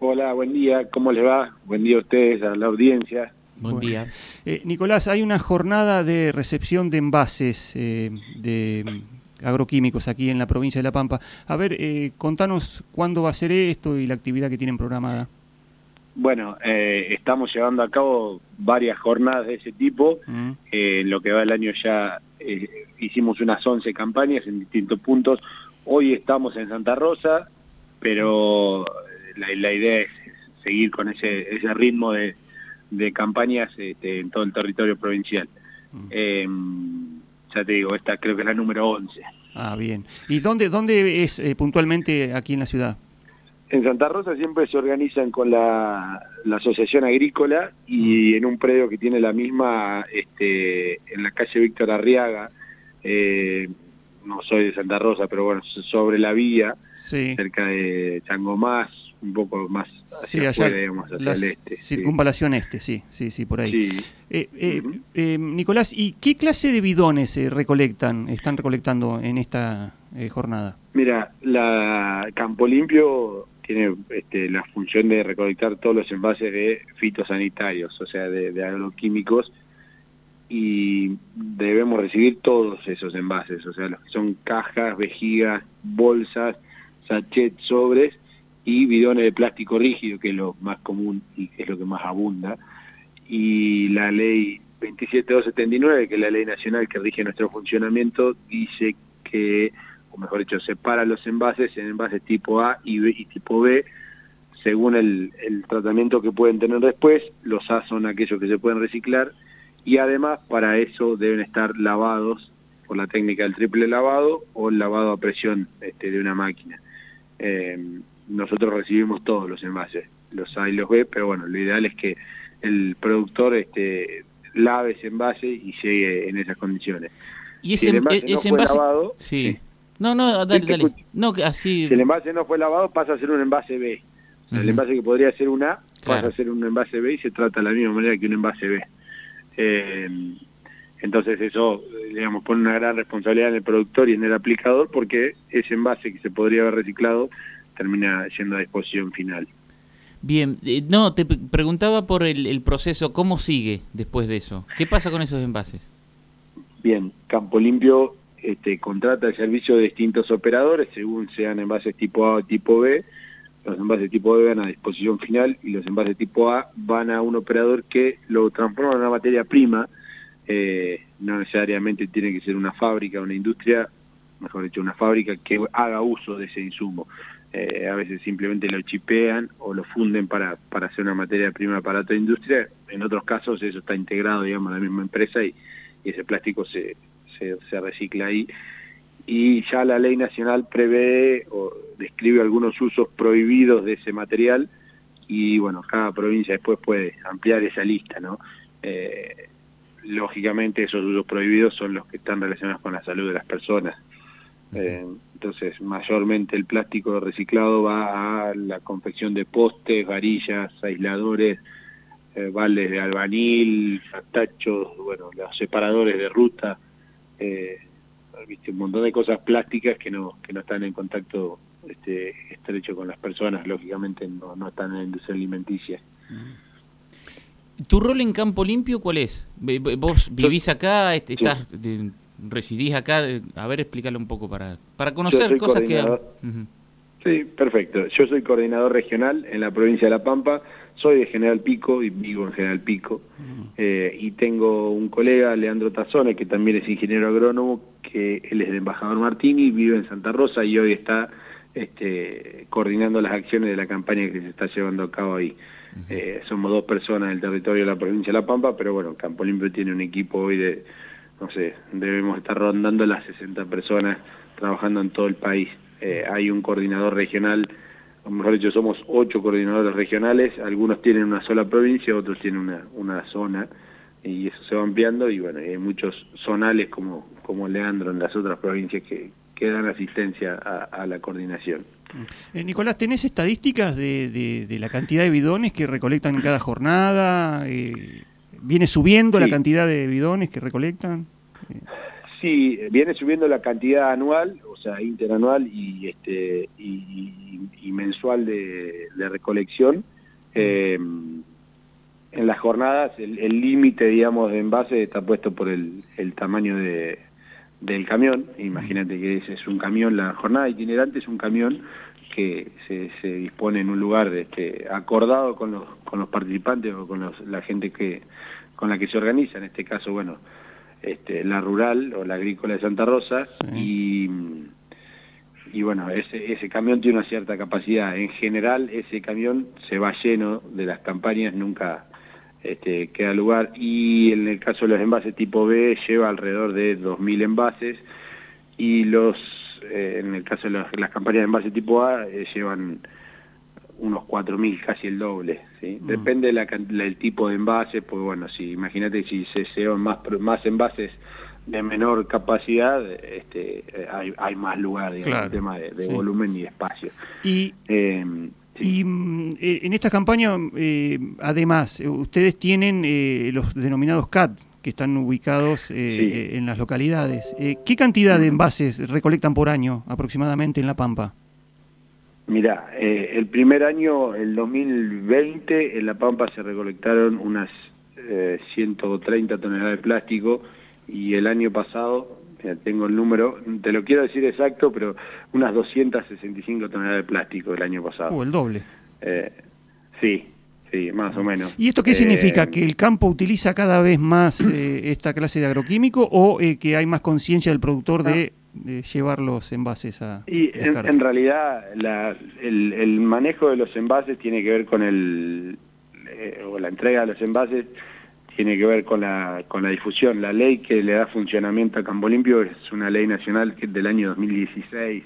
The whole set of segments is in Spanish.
Hola, buen día, ¿cómo les va? Buen día a ustedes, a la audiencia. Buen Bueno. día. Eh, Nicolás, hay una jornada de recepción de envases eh, de agroquímicos aquí en la provincia de La Pampa. A ver, eh, contanos cuándo va a ser esto y la actividad que tienen programada. Bueno, eh, estamos llevando a cabo varias jornadas de ese tipo. Mm. Eh, en lo que va el año ya eh, hicimos unas 11 campañas en distintos puntos. Hoy estamos en Santa Rosa, pero la, la idea es seguir con ese, ese ritmo de, de campañas este, en todo el territorio provincial. Mm. Eh, ya te digo, esta creo que es la número 11. Ah, bien. ¿Y dónde, dónde es eh, puntualmente aquí en la ciudad? En Santa Rosa siempre se organizan con la, la Asociación Agrícola y en un predio que tiene la misma, este, en la calle Víctor Arriaga, eh, no soy de Santa Rosa, pero bueno, sobre la vía, Sí. cerca de Changomás, un poco más Sí, hacia allá, afuera, digamos, hacia el este. sí. circunvalación este, sí, sí, sí, por ahí. Sí. Eh, eh, eh, Nicolás, ¿y qué clase de bidones eh, recolectan, están recolectando en esta eh, jornada? Mira, la Campo Limpio tiene este, la función de recolectar todos los envases de fitosanitarios, o sea, de, de agroquímicos, y debemos recibir todos esos envases, o sea, los que son cajas, vejigas, bolsas, sachet, sobres y bidones de plástico rígido, que es lo más común y es lo que más abunda. Y la ley 27279, que es la ley nacional que rige nuestro funcionamiento, dice que, o mejor dicho, separa los envases en envases tipo A y, B, y tipo B, según el, el tratamiento que pueden tener después. Los A son aquellos que se pueden reciclar y además para eso deben estar lavados por la técnica del triple lavado o el lavado a presión este, de una máquina. Eh, nosotros recibimos todos los envases, los A y los B, pero bueno, lo ideal es que el productor este, lave ese envase y llegue en esas condiciones. Y Si ese, el envase e- ese no fue envase... lavado, sí. sí. No, no, dale, dale. No, que así... si el envase no fue lavado pasa a ser un envase B. El envase que podría ser un A pasa a ser un envase B y se trata de la misma manera que un envase B. Eh, entonces eso, digamos, pone una gran responsabilidad en el productor y en el aplicador porque ese envase que se podría haber reciclado termina yendo a disposición final. Bien, eh, no, te preguntaba por el, el proceso, ¿cómo sigue después de eso? ¿Qué pasa con esos envases? Bien, Campo Limpio este, contrata el servicio de distintos operadores según sean envases tipo A o tipo B. Los envases tipo B van a disposición final y los envases tipo A van a un operador que lo transforma en una materia prima. Eh, no necesariamente tiene que ser una fábrica, una industria, mejor dicho, una fábrica que haga uso de ese insumo. Eh, a veces simplemente lo chipean o lo funden para, para hacer una materia prima para otra industria. En otros casos eso está integrado, digamos, en la misma empresa y, ese plástico se, se, se recicla ahí. Y ya la ley nacional prevé o describe algunos usos prohibidos de ese material y bueno, cada provincia después puede ampliar esa lista, ¿no? Eh, lógicamente esos usos prohibidos son los que están relacionados con la salud de las personas. Eh, entonces, mayormente el plástico reciclado va a la confección de postes, varillas, aisladores, eh, baldes de albanil, tachos, bueno, los separadores de ruta, eh, viste, un montón de cosas plásticas que no que no están en contacto este, estrecho con las personas, lógicamente no, no están en la industria alimenticia. ¿Tu rol en Campo Limpio cuál es? ¿Vos vivís acá? este, Sí. ¿Residís acá? A ver, explícalo un poco para, para conocer cosas que... Sí, perfecto. Yo soy coordinador regional en la provincia de La Pampa, soy de General Pico y vivo en General Pico. Eh, y tengo un colega, Leandro Tazone, que también es ingeniero agrónomo, que él es de Embajador Martini, vive en Santa Rosa y hoy está este, coordinando las acciones de la campaña que se está llevando a cabo ahí. Eh, somos dos personas del territorio de la provincia de La Pampa, pero bueno, Campo Limpio tiene un equipo hoy de, no sé, debemos estar rondando las 60 personas trabajando en todo el país. Eh, hay un coordinador regional, o mejor dicho, somos ocho coordinadores regionales, algunos tienen una sola provincia, otros tienen una, una zona, y eso se va ampliando, y bueno, hay muchos zonales como, como Leandro en las otras provincias que, que dan asistencia a, la coordinación. Eh, Nicolás, ¿tenés estadísticas de, de- de la cantidad de bidones que recolectan en cada jornada? Eh, ¿Viene subiendo la cantidad de bidones que recolectan? Sí, viene subiendo la cantidad anual, o sea, interanual y este y, mensual de, recolección. Eh, en las jornadas el límite, digamos, de envase está puesto por el, tamaño de, del camión. Imagínate que ese es un camión, la jornada itinerante es un camión que se, se dispone en un lugar este, acordado con los, con los participantes o con la gente que con la que se organiza, en este caso, bueno, este, la rural o la agrícola de Santa Rosa y, y bueno, ese, ese camión tiene una cierta capacidad. En general, ese camión se va lleno de las campañas, nunca este, queda lugar y en el caso de los envases tipo B lleva alrededor de 2.000 envases y los eh, en el caso de las campañas de envase tipo A eh, llevan unos 4.000, casi el doble. ¿sí? Mm. Depende del tipo de envase, pues bueno, si imagínate si se llevan más, más envases de menor capacidad, este, hay, hay más lugar, digamos, el tema de, volumen y espacio. Y, em, y mm, eh, en esta campaña, eh, además, ustedes tienen eh, los denominados CAT, que están ubicados en las localidades. ¿Qué cantidad de envases recolectan por año aproximadamente en La Pampa? Mira, eh, el primer año, el 2020, en La Pampa se recolectaron unas 130 eh, toneladas de plástico y el año pasado, tengo el número, te lo quiero decir exacto, pero unas 265 toneladas de plástico el año pasado. Uh, el doble. Eh, sí, sí, más o menos. ¿Y esto qué significa? ¿Que el campo utiliza cada vez más esta clase de agroquímico o que hay más conciencia del productor de de llevar los envases a y en, realidad el, manejo de los envases tiene que ver con el eh, o la entrega de los envases tiene que ver con la con la difusión la ley que le da funcionamiento a Campo Limpio es una ley nacional que es del año 2016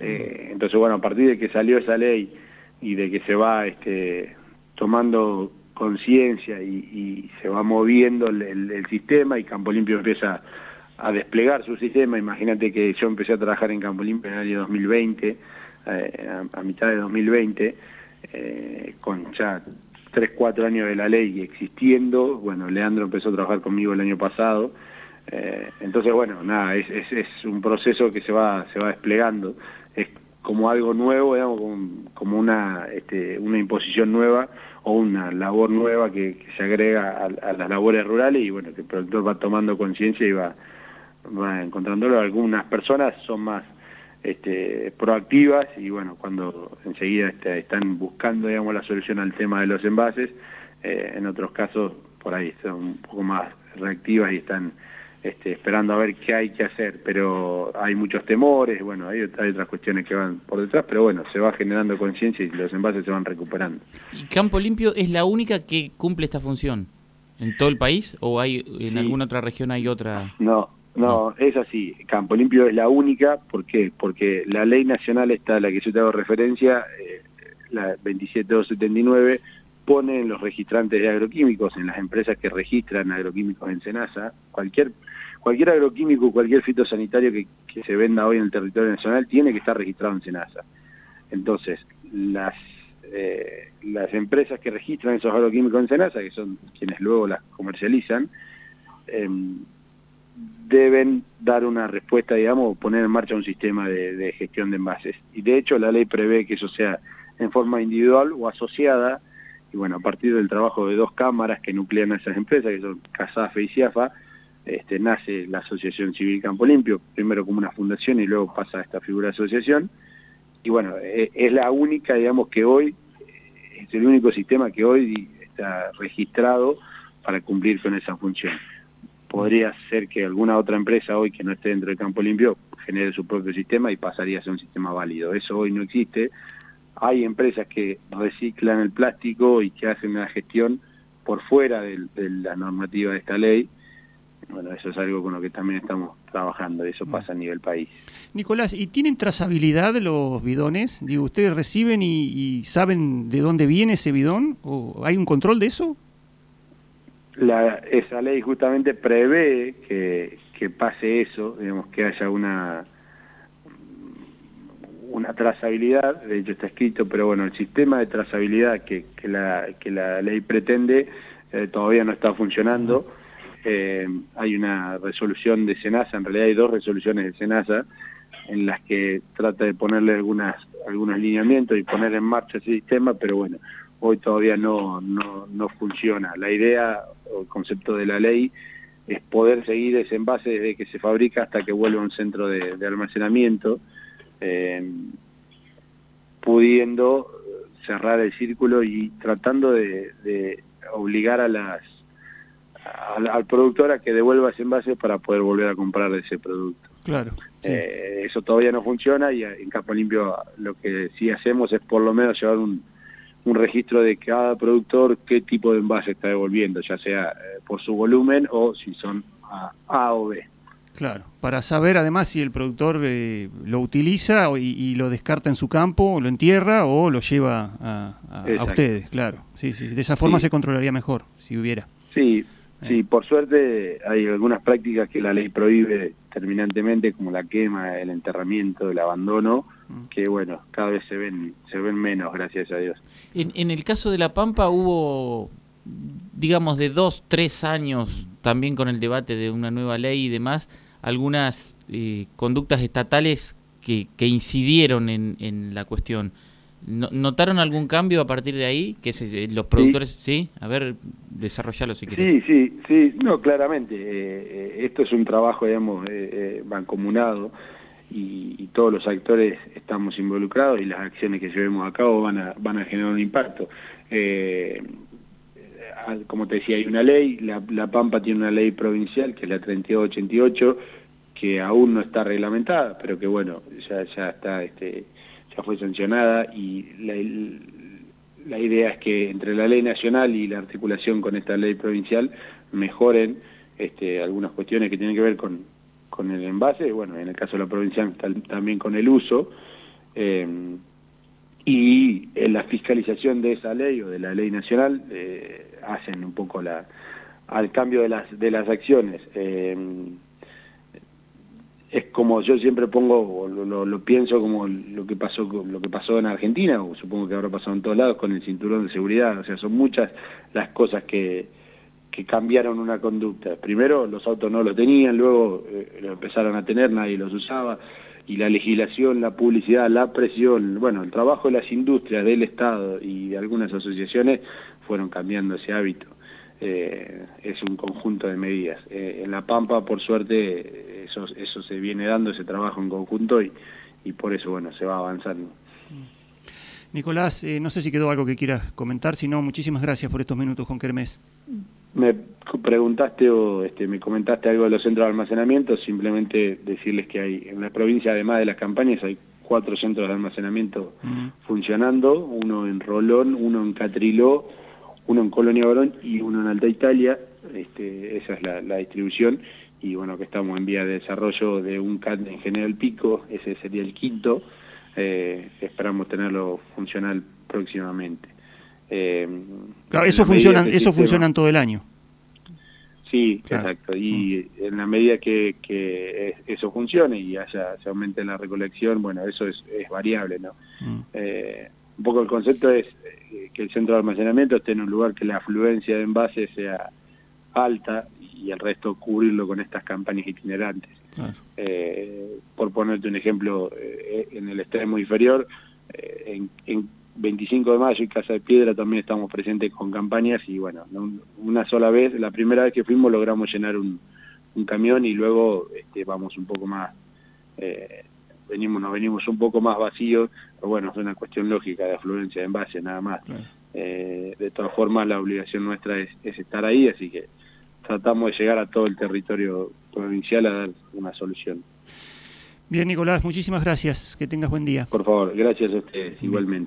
eh, entonces bueno a partir de que salió esa ley y de que se va este tomando conciencia y, se va moviendo el, sistema y Campo Limpio empieza a desplegar su sistema. Imagínate que yo empecé a trabajar en Campo Limpio en el año 2020, eh, a, mitad de 2020, eh, con ya 3, 4 años de la ley existiendo. Bueno, Leandro empezó a trabajar conmigo el año pasado. Eh, entonces, bueno, nada, es, es, un proceso que se va, se va desplegando. Es como algo nuevo, digamos, como, una, este, una imposición nueva o una labor nueva que, se agrega a, las labores rurales y bueno, que el productor va tomando conciencia y va, va encontrándolo. Algunas personas son más este, proactivas y bueno, cuando enseguida este, están buscando digamos, la solución al tema de los envases, eh, en otros casos por ahí son un poco más reactivas y están este, esperando a ver qué hay que hacer, pero hay muchos temores, bueno, hay, hay, otras cuestiones que van por detrás, pero bueno, se va generando conciencia y los envases se van recuperando. ¿Y Campo Limpio es la única que cumple esta función en todo el país o hay en alguna otra región hay otra? No, no, es así. Campo Limpio es la única. ¿Por qué? Porque la ley nacional está, a la que yo te hago referencia, eh, la 27279, pone en los registrantes de agroquímicos, en las empresas que registran agroquímicos en Senasa, cualquier cualquier agroquímico, cualquier fitosanitario que, se venda hoy en el territorio nacional tiene que estar registrado en Senasa. Entonces, las eh, las empresas que registran esos agroquímicos en Senasa, que son quienes luego las comercializan, eh, deben dar una respuesta, digamos, poner en marcha un sistema de, gestión de envases. Y de hecho la ley prevé que eso sea en forma individual o asociada, y bueno, a partir del trabajo de dos cámaras que nuclean a esas empresas, que son CASAFE y CIAFA, este, nace la Asociación Civil Campo Limpio, primero como una fundación y luego pasa a esta figura de asociación. Y bueno, e, es la única, digamos, que hoy, es el único sistema que hoy está registrado para cumplir con esa función podría ser que alguna otra empresa hoy que no esté dentro del campo limpio genere su propio sistema y pasaría a ser un sistema válido. Eso hoy no existe. Hay empresas que reciclan el plástico y que hacen una gestión por fuera de, la normativa de esta ley. Bueno, eso es algo con lo que también estamos trabajando eso pasa a nivel país. Nicolás, ¿y tienen trazabilidad los bidones? Digo, ¿ustedes reciben y, y saben de dónde viene ese bidón? ¿O hay un control de eso? la, esa ley justamente prevé que, que pase eso, digamos que haya una una trazabilidad, de hecho está escrito, pero bueno, el sistema de trazabilidad que, que, la, que la ley pretende eh, todavía no está funcionando. eh, hay una resolución de SENASA, en realidad hay dos resoluciones de SENASA, en las que trata de ponerle algunas algunos lineamientos y poner en marcha ese sistema, pero bueno, hoy todavía no, no, no funciona. La idea o el concepto de la ley es poder seguir ese envase desde que se fabrica hasta que vuelve a un centro de, almacenamiento, eh, pudiendo cerrar el círculo y tratando de, obligar a las al, productor a que devuelva ese envase para poder volver a comprar ese producto. Claro. Eh, eso todavía no funciona y en Campo Limpio lo que sí hacemos es por lo menos llevar un, un registro de cada productor qué tipo de envase está devolviendo, ya sea eh, por su volumen o si son A, o B. Claro, para saber además si el productor eh, lo utiliza y, lo descarta en su campo, lo entierra o lo lleva a, ustedes, claro. Sí, sí, de esa forma se controlaría mejor, si hubiera. Sí, Sí, por suerte hay algunas prácticas que la ley prohíbe terminantemente, como la quema, el enterramiento, el abandono, mm. que bueno, cada vez se ven, se ven menos, gracias a Dios. En, en el caso de La Pampa hubo, digamos, de dos, tres años, también con el debate de una nueva ley y demás, algunas eh, conductas estatales que, que incidieron en, en la cuestión. ¿Notaron algún cambio a partir de ahí? Que se, los productores, sí. A ver, desarrollalo si quieres. Sí, sí, sí, no, claramente. Eh, eh, esto es un trabajo, digamos, eh, mancomunado y, todos los actores estamos involucrados y las acciones que llevemos a cabo van a, van a generar un impacto. Como te decía, hay una ley, la, la Pampa tiene una ley provincial que es la 3288, que aún no está reglamentada, pero que bueno, ya, ya está... este fue sancionada y la, idea es que entre la ley nacional y la articulación con esta ley provincial mejoren este, algunas cuestiones que tienen que ver con, con el envase, bueno, en el caso de la provincial también con el uso, eh, y en la fiscalización de esa ley o de la ley nacional eh, hacen un poco la al cambio de las de las acciones. Eh, es como yo siempre pongo, lo, pienso como lo que pasó lo que pasó en Argentina, o supongo que habrá pasado en todos lados con el cinturón de seguridad, o sea, son muchas las cosas que, que cambiaron una conducta. Primero los autos no lo tenían, luego eh, lo empezaron a tener, nadie los usaba, y la legislación, la publicidad, la presión, bueno, el trabajo de las industrias, del Estado y de algunas asociaciones fueron cambiando ese hábito. Eh, es un conjunto de medidas. Eh, en La Pampa, por suerte, eso, se viene dando, ese trabajo en conjunto y, y por eso, bueno, se va avanzando. Nicolás, eh, no sé si quedó algo que quieras comentar, si no, muchísimas gracias por estos minutos con Kermés. Me preguntaste o este, me comentaste algo de los centros de almacenamiento, simplemente decirles que hay en la provincia, además de las campañas, hay cuatro centros de almacenamiento funcionando, uno en Rolón, uno en Catriló, uno en Colonia Barón y uno en Alta Italia, este, esa es la, distribución, y bueno, que estamos en vía de desarrollo de un CAT en General Pico, ese sería el quinto, eh, esperamos tenerlo funcional próximamente. Eh, claro, eso funciona, eso funcionan todo el año. Sí, exacto. Y mm. en la medida que, que, eso funcione y haya se aumente la recolección, bueno, eso es, es variable, ¿no? Mm. Eh, un poco el concepto es eh, que el centro de almacenamiento esté en un lugar que la afluencia de envases sea alta y el resto cubrirlo con estas campañas itinerantes. Eh, por ponerte un ejemplo, eh, en el extremo inferior, en, 25 de mayo y Casa de Piedra también estamos presentes con campañas y bueno, una sola vez, la primera vez que fuimos logramos llenar un, camión y luego este, vamos un poco más venimos nos venimos un poco más vacíos, pero bueno, es una cuestión lógica de afluencia de envase nada más. Eh, de todas formas, la obligación nuestra es, estar ahí, así que tratamos de llegar a todo el territorio provincial a dar una solución. Bien, Nicolás, muchísimas gracias. Que tengas buen día. Por favor, gracias a ustedes igualmente.